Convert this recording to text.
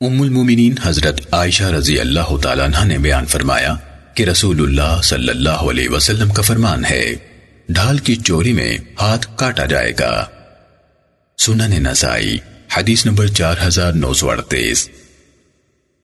ام المومنین حضرت عائشہ رضی اللہ تعالیٰ عنہ نے بیان فرمایا کہ رسول اللہ صلی اللہ علیہ وسلم کا فرمان ہے، ڈھال کی چوری میں ہاتھ کاٹا جائے گا۔ سنن نسائی، حدیث نمبر چار ہزار نو سو اڑتیس۔